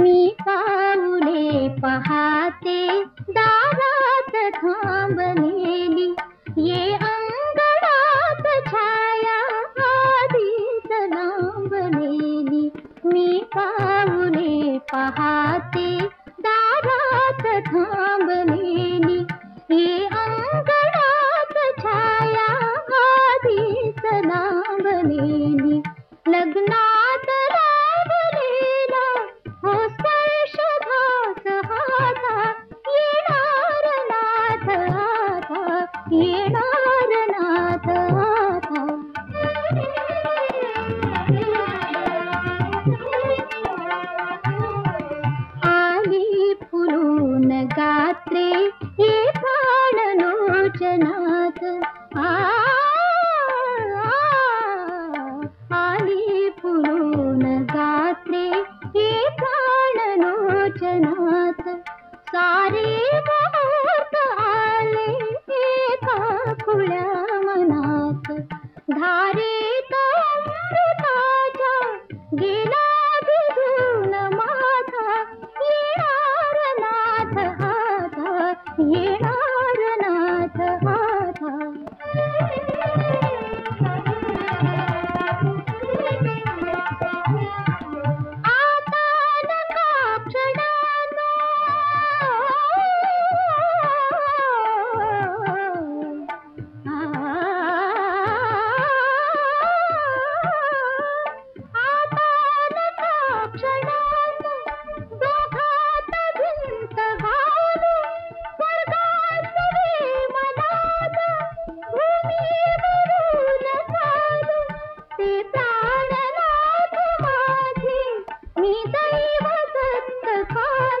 मी पहाते, दारात थांबलेली। ये अंगणात छाया, आधीच लांबलेली। मी पाऊले पहाते, दारात थांबलेली। ये अंगणात छाया, आधीच लांबलेली। लग्ना धारे वदन का